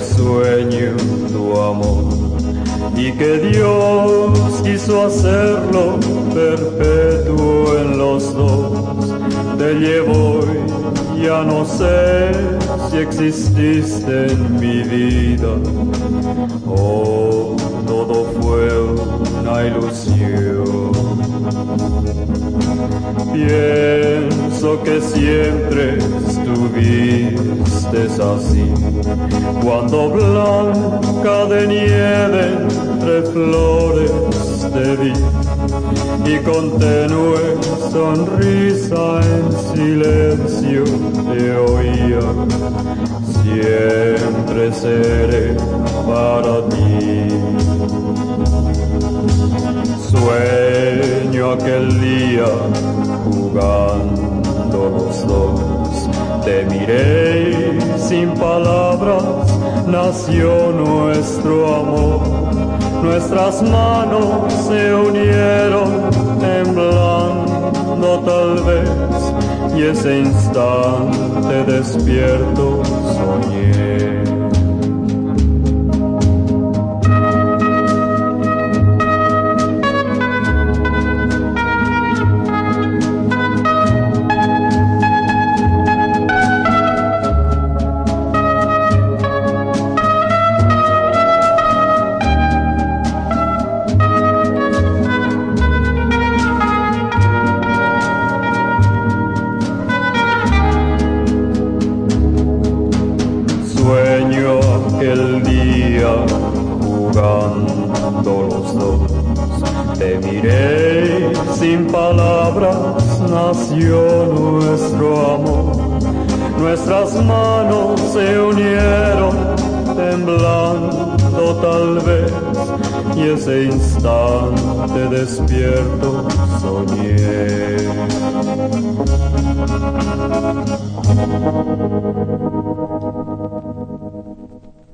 sueño tu amor y que Dios quiso hacerlo perpetuo en los dos. Te llevo y ya no sé si exististe en mi vida. Oh, todo fue una ilusión. Pienso que siempre estuviste así, cuando blanca de nieve entre flores te vi y con tenue sonrisa en silencio te oía. Siempre seré para ti. Sueño aquel día jugando los dos. Te miré sin palabras, nació nuestro amor. Nuestras manos se unieron temblando tal vez y ese instante despierto soñé. sueño aquel día jugando los dos. Te miré sin palabras, nació nuestro amor. Nuestras manos se unieron, temblando tal vez, y ese instante despierto soñé.